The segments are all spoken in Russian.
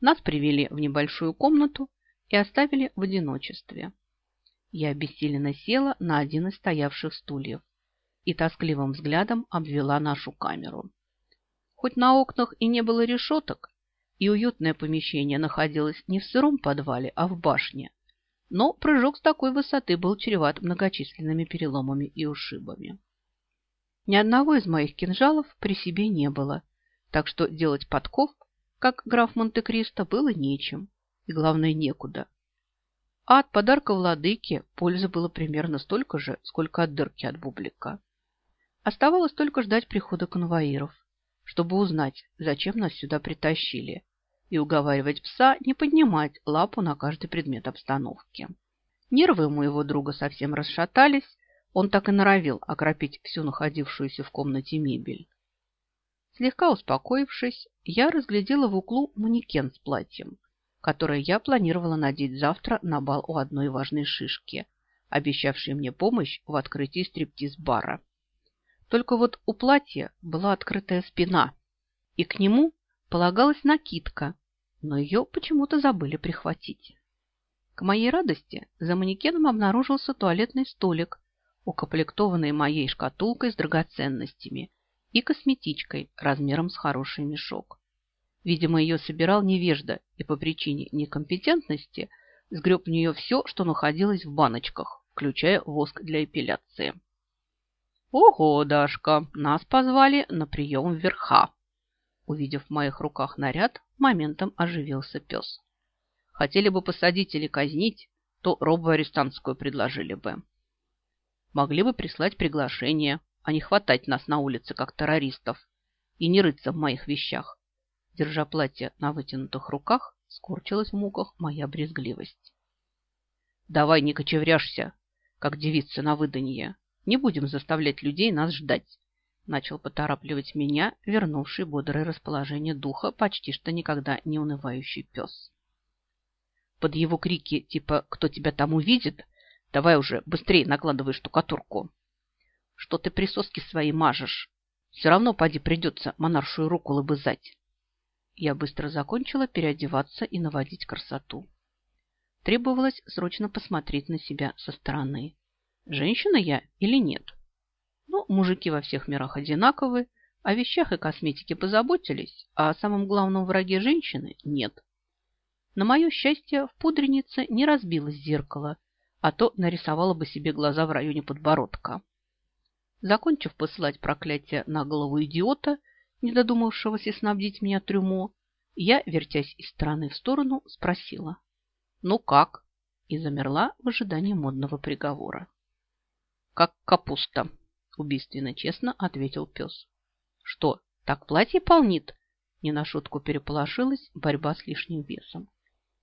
Нас привели в небольшую комнату и оставили в одиночестве. Я обессиленно села на один из стоявших стульев и тоскливым взглядом обвела нашу камеру. Хоть на окнах и не было решеток, и уютное помещение находилось не в сыром подвале, а в башне, но прыжок с такой высоты был чреват многочисленными переломами и ушибами. Ни одного из моих кинжалов при себе не было, так что делать подков, как граф Монте-Кристо, было нечем, и, главное, некуда. А от подарка владыки пользы было примерно столько же, сколько от дырки от бублика. Оставалось только ждать прихода конвоиров, чтобы узнать, зачем нас сюда притащили, и уговаривать пса не поднимать лапу на каждый предмет обстановки. Нервы у моего друга совсем расшатались, он так и норовил окропить всю находившуюся в комнате мебель. Слегка успокоившись, я разглядела в углу манекен с платьем, которое я планировала надеть завтра на бал у одной важной шишки, обещавшей мне помощь в открытии стриптиз-бара. Только вот у платья была открытая спина, и к нему полагалась накидка, но ее почему-то забыли прихватить. К моей радости за манекеном обнаружился туалетный столик укомплектованной моей шкатулкой с драгоценностями и косметичкой размером с хороший мешок. Видимо, ее собирал невежда и по причине некомпетентности сгреб в нее все, что находилось в баночках, включая воск для эпиляции. «Ого, Дашка, нас позвали на прием вверха!» Увидев в моих руках наряд, моментом оживился пес. Хотели бы посадить или казнить, то робу арестантскую предложили бы могли бы прислать приглашение, а не хватать нас на улице, как террористов, и не рыться в моих вещах. Держа платье на вытянутых руках, скорчилась в муках моя брезгливость. «Давай не кочевряшься, как девица на выданье. Не будем заставлять людей нас ждать», начал поторапливать меня, вернувший бодрое расположение духа почти что никогда не унывающий пес. Под его крики типа «Кто тебя там увидит?» Давай уже быстрее накладывай штукатурку. Что ты присоски свои мажешь? Все равно поди придется монаршую руку лобызать. Я быстро закончила переодеваться и наводить красоту. Требовалось срочно посмотреть на себя со стороны. Женщина я или нет? Ну, мужики во всех мирах одинаковы, о вещах и косметике позаботились, а о самом главном враге женщины нет. На мое счастье, в пудренице не разбилось зеркало, а то нарисовала бы себе глаза в районе подбородка. Закончив посылать проклятие на голову идиота, не додумавшегося снабдить меня трюмо, я, вертясь из стороны в сторону, спросила «Ну как?» и замерла в ожидании модного приговора. «Как капуста», – убийственно честно ответил пес. «Что, так платье полнит?» Не на шутку переполошилась борьба с лишним весом.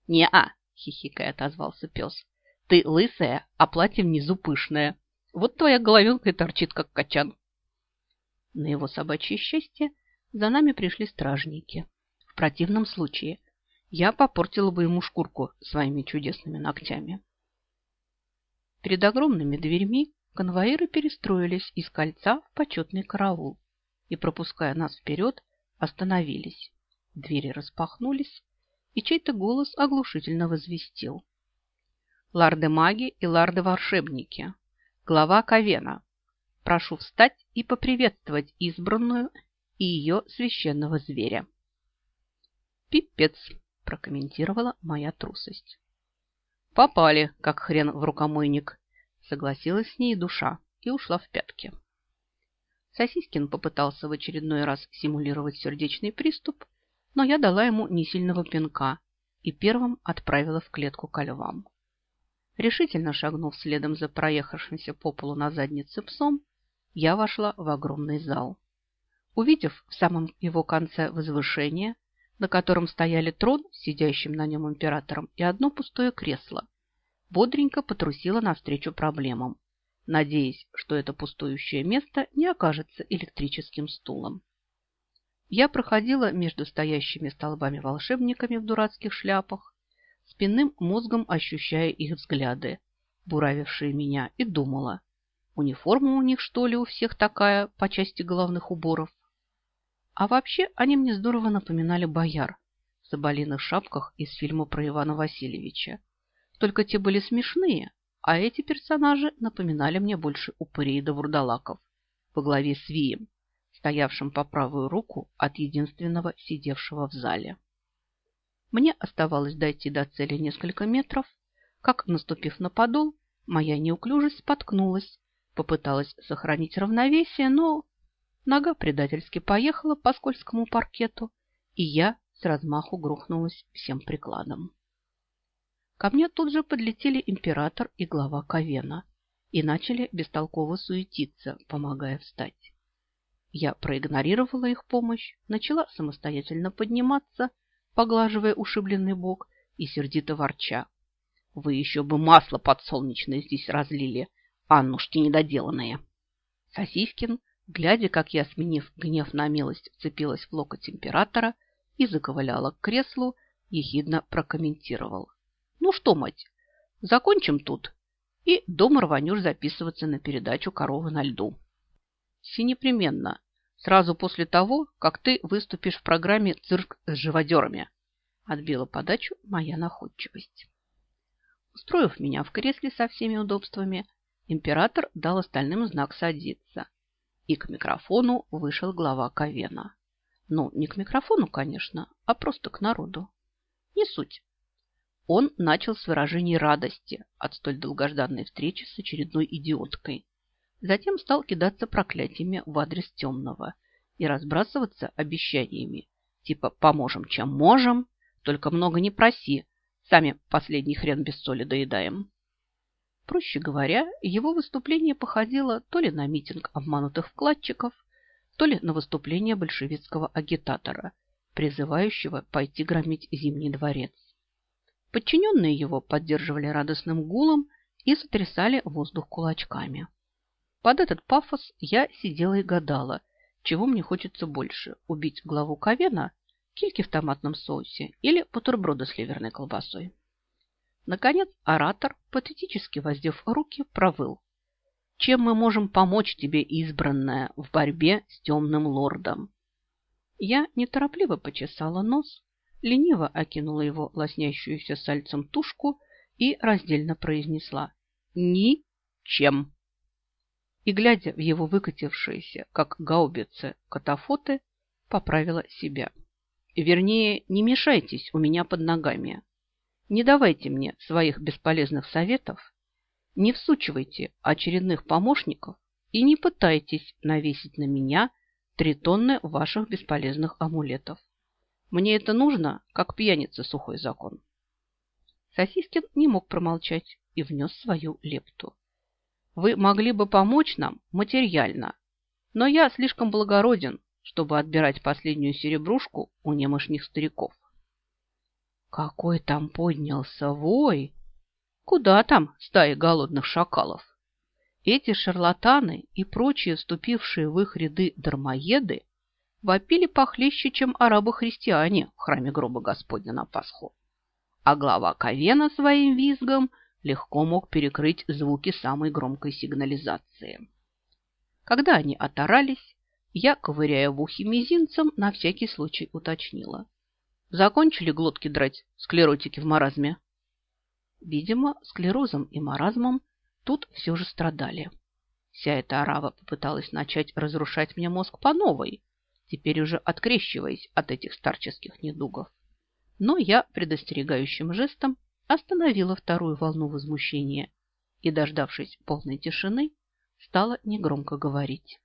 «Не-а!» – хихикая отозвался пес. Ты лысая, а платье внизу пышное. Вот твоя головенка и торчит, как качан. На его собачье счастье за нами пришли стражники. В противном случае я попортила бы ему шкурку своими чудесными ногтями. Перед огромными дверьми конвоиры перестроились из кольца в почетный караул и, пропуская нас вперед, остановились. Двери распахнулись, и чей-то голос оглушительно возвестил ларды-маги и ларды-волшебники. Глава Ковена. Прошу встать и поприветствовать избранную и ее священного зверя. Пипец, прокомментировала моя трусость. Попали, как хрен в рукомойник, согласилась с ней душа и ушла в пятки. Сосискин попытался в очередной раз симулировать сердечный приступ, но я дала ему несильного пинка и первым отправила в клетку ко львам. Решительно шагнув следом за проехавшимся по полу на заднице псом, я вошла в огромный зал. Увидев в самом его конце возвышение, на котором стояли трон сидящим на нем императором и одно пустое кресло, бодренько потрусила навстречу проблемам, надеясь, что это пустующее место не окажется электрическим стулом. Я проходила между стоящими столбами волшебниками в дурацких шляпах, спинным мозгом ощущая их взгляды, буравившие меня, и думала, униформа у них, что ли, у всех такая по части головных уборов. А вообще они мне здорово напоминали бояр, в соболиных шапках из фильма про Ивана Васильевича. Только те были смешные, а эти персонажи напоминали мне больше упырей да вурдалаков во главе с Вием, стоявшим по правую руку от единственного сидевшего в зале. Мне оставалось дойти до цели несколько метров, как, наступив на подол, моя неуклюжесть споткнулась, попыталась сохранить равновесие, но нога предательски поехала по скользкому паркету, и я с размаху грохнулась всем прикладом. Ко мне тут же подлетели император и глава Ковена и начали бестолково суетиться, помогая встать. Я проигнорировала их помощь, начала самостоятельно подниматься, поглаживая ушибленный бок и сердито ворча. Вы еще бы масло подсолнечное здесь разлили, Аннушки недоделанные. Сосискин, глядя, как я, сменив гнев на милость, вцепилась в локоть императора и заковыляла к креслу, ехидно прокомментировал. Ну что, мать, закончим тут, и дома рванешь записываться на передачу «Коровы на льду». Все непременно, сразу после того, как ты выступишь в программе «Цирк с живодерами», отбила подачу моя находчивость. Устроив меня в кресле со всеми удобствами, император дал остальным знак садиться. И к микрофону вышел глава Ковена. Ну, не к микрофону, конечно, а просто к народу. Не суть. Он начал с выражений радости от столь долгожданной встречи с очередной идиоткой. Затем стал кидаться проклятиями в адрес темного и разбрасываться обещаниями, типа «поможем, чем можем», только много не проси, Сами последний хрен без соли доедаем. Проще говоря, его выступление походило то ли на митинг обманутых вкладчиков, то ли на выступление большевистского агитатора, призывающего пойти громить Зимний дворец. Подчиненные его поддерживали радостным гулом и сотрясали воздух кулачками. Под этот пафос я сидела и гадала, чего мне хочется больше – убить главу Ковена – кильки в томатном соусе или бутерброды с ливерной колбасой. Наконец оратор, патетически воздев руки, провыл. «Чем мы можем помочь тебе, избранная, в борьбе с темным лордом?» Я неторопливо почесала нос, лениво окинула его лоснящуюся сальцем тушку и раздельно произнесла «Ни-чем». И, глядя в его выкатившиеся, как гаубицы, катафоты, поправила себя. Вернее, не мешайтесь у меня под ногами. Не давайте мне своих бесполезных советов, не всучивайте очередных помощников и не пытайтесь навесить на меня три тонны ваших бесполезных амулетов. Мне это нужно, как пьяница сухой закон. Сосискин не мог промолчать и внес свою лепту. Вы могли бы помочь нам материально, но я слишком благороден, чтобы отбирать последнюю серебрушку у немощных стариков. Какой там поднялся вой! Куда там стаи голодных шакалов? Эти шарлатаны и прочие вступившие в их ряды дармоеды вопили похлеще, чем арабы-христиане в храме гроба Господня на Пасху. А глава Ковена своим визгом легко мог перекрыть звуки самой громкой сигнализации. Когда они оторались, я, ковыряя в ухе мизинцем, на всякий случай уточнила. Закончили глотки драть, склеротики в маразме? Видимо, склерозом и маразмом тут все же страдали. Вся эта арава попыталась начать разрушать мне мозг по новой, теперь уже открещиваясь от этих старческих недугов. Но я предостерегающим жестом остановила вторую волну возмущения и, дождавшись полной тишины, стала негромко говорить.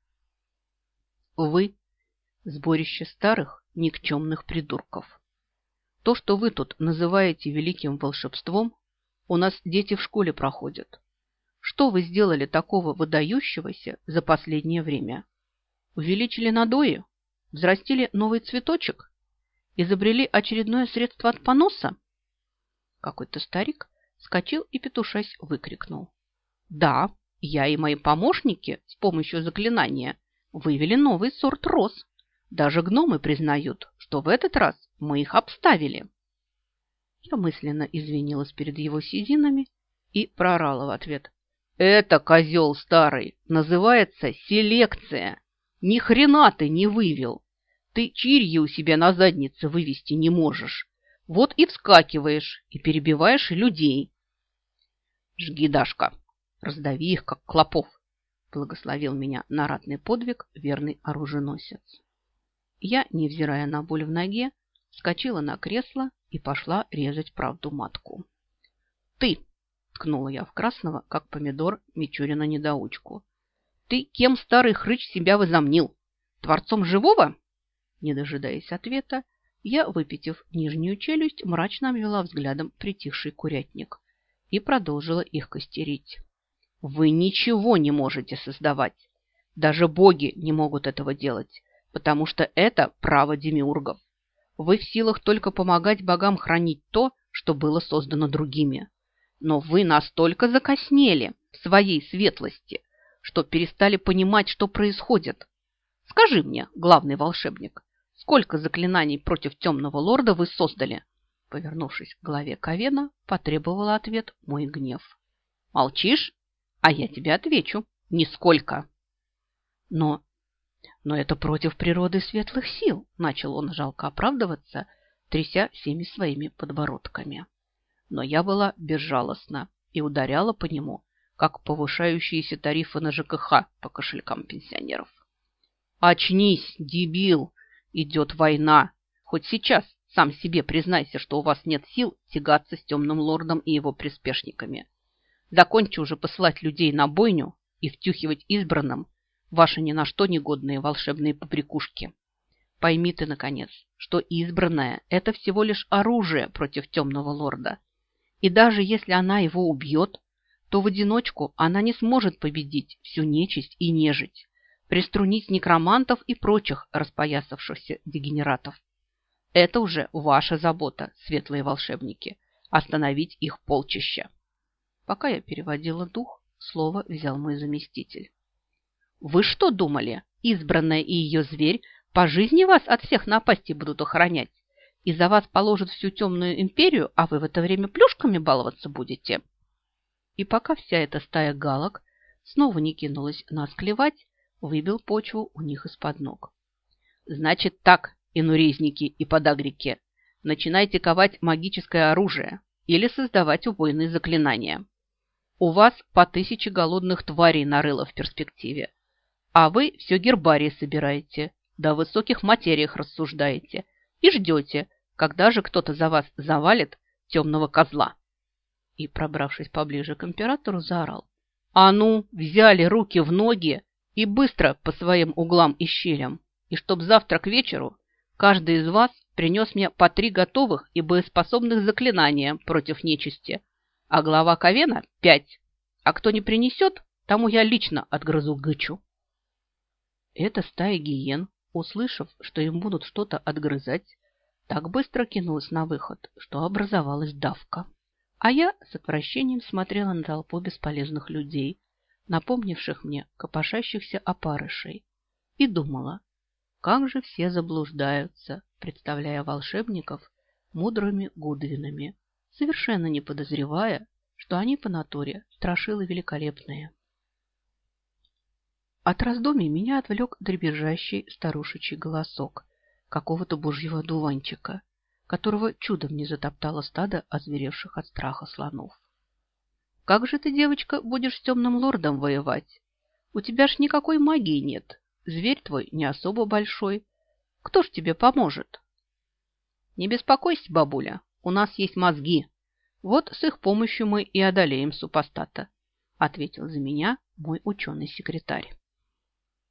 Вы – сборище старых никчемных придурков. То, что вы тут называете великим волшебством, у нас дети в школе проходят. Что вы сделали такого выдающегося за последнее время? Увеличили надои? Взрастили новый цветочек? Изобрели очередное средство от поноса? Какой-то старик вскочил и, петушась, выкрикнул. Да, я и мои помощники с помощью заклинания вывели новый сорт роз. Даже гномы признают, что в этот раз мы их обставили. Я мысленно извинилась перед его сединами и проорала в ответ. Это, козел старый, называется селекция. Ни хрена ты не вывел. Ты чирьи у себя на заднице вывести не можешь. Вот и вскакиваешь, и перебиваешь людей. Жги, Дашка, раздави их, как клопов, благословил меня на ратный подвиг верный оруженосец. Я, невзирая на боль в ноге, вскочила на кресло и пошла резать правду матку. «Ты!» – ткнула я в красного, как помидор Мичурина недоучку. «Ты кем старый хрыч себя возомнил? Творцом живого?» Не дожидаясь ответа, я, выпитив нижнюю челюсть, мрачно обвела взглядом притихший курятник и продолжила их костерить. «Вы ничего не можете создавать. Даже боги не могут этого делать, потому что это право демиургов. Вы в силах только помогать богам хранить то, что было создано другими. Но вы настолько закоснели в своей светлости, что перестали понимать, что происходит. Скажи мне, главный волшебник, Сколько заклинаний против темного лорда вы создали?» Повернувшись к главе Ковена, потребовала ответ мой гнев. «Молчишь? А я тебе отвечу. Нисколько!» «Но... но это против природы светлых сил!» Начал он жалко оправдываться, тряся всеми своими подбородками. Но я была безжалостна и ударяла по нему, как повышающиеся тарифы на ЖКХ по кошелькам пенсионеров. «Очнись, дебил!» Идет война. Хоть сейчас сам себе признайся, что у вас нет сил тягаться с темным лордом и его приспешниками. Закончи уже посылать людей на бойню и втюхивать избранным ваши ни на что негодные волшебные побрякушки. Пойми ты, наконец, что избранное – это всего лишь оружие против темного лорда. И даже если она его убьет, то в одиночку она не сможет победить всю нечисть и нежить приструнить некромантов и прочих распоясавшихся дегенератов. Это уже ваша забота, светлые волшебники, остановить их полчища. Пока я переводила дух, слово взял мой заместитель. Вы что думали, избранная и ее зверь по жизни вас от всех напастей будут охранять? И за вас положат всю темную империю, а вы в это время плюшками баловаться будете? И пока вся эта стая галок снова не кинулась нас клевать, выбил почву у них из-под ног. «Значит так, инурезники и подагрики, начинайте ковать магическое оружие или создавать убойные заклинания. У вас по тысяче голодных тварей нарыло в перспективе, а вы все гербарии собираете, до высоких материях рассуждаете и ждете, когда же кто-то за вас завалит темного козла». И, пробравшись поближе к императору, заорал. «А ну, взяли руки в ноги и быстро по своим углам и щелям, и чтоб завтра к вечеру каждый из вас принес мне по три готовых и боеспособных заклинания против нечисти, а глава Ковена – пять, а кто не принесет, тому я лично отгрызу гычу. Эта стая гиен, услышав, что им будут что-то отгрызать, так быстро кинулась на выход, что образовалась давка. А я с отвращением смотрела на толпу бесполезных людей, напомнивших мне копошащихся опарышей, и думала, как же все заблуждаются, представляя волшебников мудрыми гудвинами, совершенно не подозревая, что они по натуре страшилы великолепные. От раздумий меня отвлек дребезжащий старушечий голосок какого-то божьего дуванчика, которого чудом не затоптало стадо озверевших от страха слонов. Как же ты, девочка, будешь с темным лордом воевать? У тебя ж никакой магии нет. Зверь твой не особо большой. Кто ж тебе поможет? Не беспокойся, бабуля, у нас есть мозги. Вот с их помощью мы и одолеем супостата, ответил за меня мой ученый-секретарь.